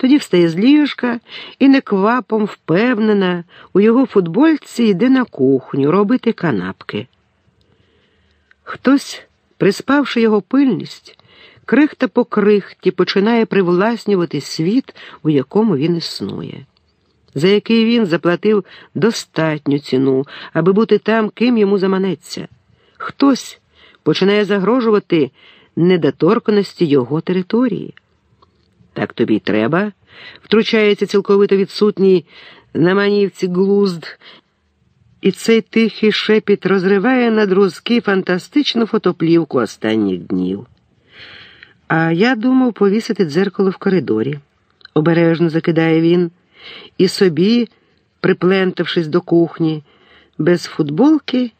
Тоді встає з ліжка і неквапом впевнена, у його футбольці йде на кухню робити канапки. Хтось, приспавши його пильність, крихта по крихті починає привласнювати світ, у якому він існує, за який він заплатив достатню ціну, аби бути там, ким йому заманеться. Хтось починає загрожувати недоторканості його території. Так тобі й треба, втручається цілковито відсутній на манівці глузд, і цей тихий шепіт розриває на друзки фантастичну фотоплівку останніх днів. А я думав повісити дзеркало в коридорі, обережно закидає він, і собі, приплентавшись до кухні, без футболки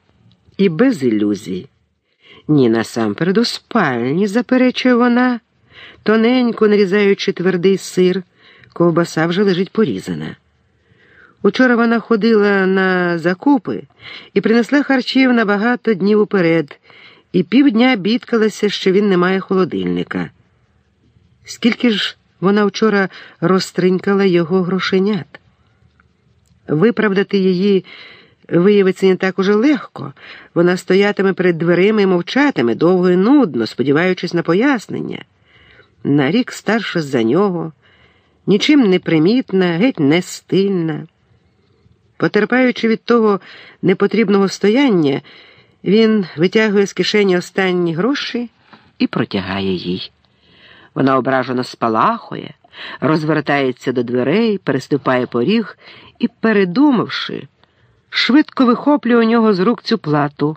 і без ілюзій. Ні, насамперед у спальні, заперечує вона, тоненько нарізаючи твердий сир, ковбаса вже лежить порізана. Учора вона ходила на закупи і принесла харчів на багато днів уперед, і півдня бідкалася, що він не має холодильника. Скільки ж вона вчора розтринькала його грошенят? Виправдати її виявиться не так уже легко. Вона стоятиме перед дверима і мовчатиме довго і нудно, сподіваючись на пояснення. На рік старша за нього, нічим не примітна, геть не стильна. Потерпаючи від того непотрібного стояння, він витягує з кишені останні гроші і протягає їй. Вона ображено спалахує, розвертається до дверей, переступає поріг і, передумавши, швидко вихоплює у нього з рук цю плату.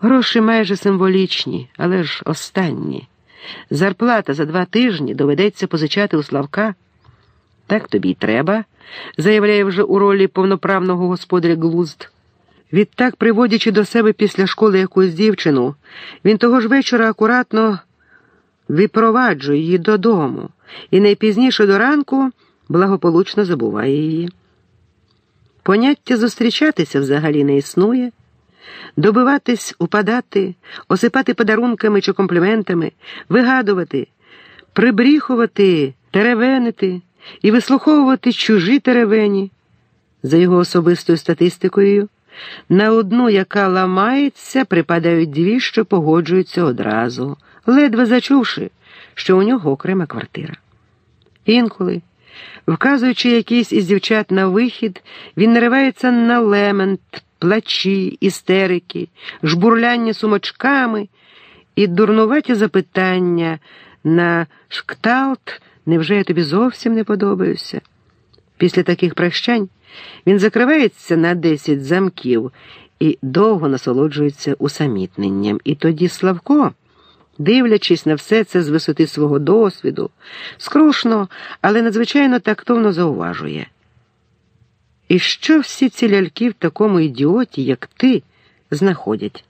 Гроші майже символічні, але ж останні. Зарплата за два тижні доведеться позичати у Славка. Так тобі й треба, заявляє вже у ролі повноправного господаря глузд. Відтак, приводячи до себе після школи якусь дівчину, він того ж вечора акуратно випроваджує її додому і найпізніше до ранку благополучно забуває її. Поняття зустрічатися взагалі не існує, добиватись, упадати, осипати подарунками чи компліментами, вигадувати, прибріхувати, теревенити і вислуховувати чужі теревені. За його особистою статистикою, на одну, яка ламається, припадають дві, що погоджуються одразу, ледве зачувши, що у нього окрема квартира. Інколи. Вказуючи якийсь із дівчат на вихід, він наривається на лемент, плачі, істерики, жбурляння сумочками і дурнуваті запитання на шкталт, невже я тобі зовсім не подобаюся? Після таких прощань він закривається на десять замків і довго насолоджується усамітненням. І тоді Славко дивлячись на все це з висоти свого досвіду, скрушно, але надзвичайно тактовно зауважує. І що всі ці ляльки в такому ідіоті, як ти, знаходять?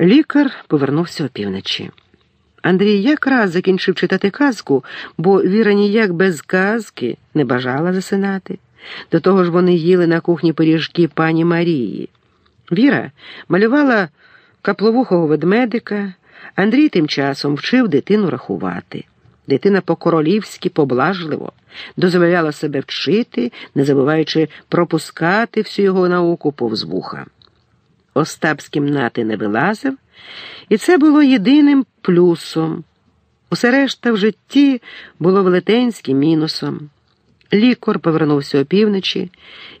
Лікар повернувся опівночі. Андрій якраз закінчив читати казку, бо Віра ніяк без казки не бажала засинати. До того ж вони їли на кухні пиріжки пані Марії. Віра малювала капловухого ведмедика, Андрій тим часом вчив дитину рахувати. Дитина по-королівськи поблажливо дозволяла себе вчити, не забуваючи пропускати всю його науку повз вуха. Остап з кімнати не вилазив, і це було єдиним плюсом. Усе решта в житті було велетенським мінусом. Лікар повернувся опівночі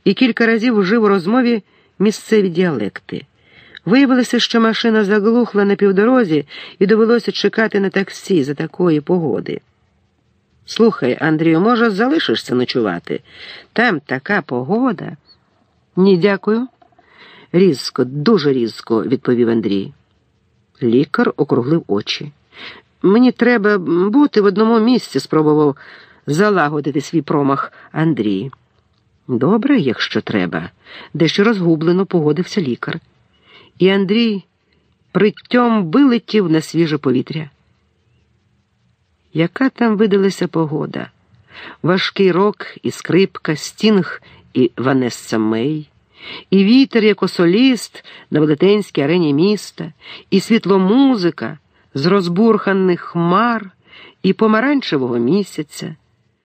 і кілька разів вжив у розмові місцеві діалекти. Виявилося, що машина заглухла на півдорозі і довелося чекати на таксі за такої погоди. Слухай, Андрію, може, залишишся ночувати? Там така погода. Ні, дякую. Різко, дуже різко, відповів Андрій. Лікар округлив очі. Мені треба бути в одному місці, спробував залагодити свій промах Андрій. Добре, якщо треба, дещо розгублено погодився лікар і Андрій приттям вилетів на свіже повітря. Яка там видалася погода? Важкий рок і скрипка, стінг і Ванесса Мей, і вітер, як осоліст на велетенській арені міста, і світломузика з розбурханих хмар, і помаранчевого місяця,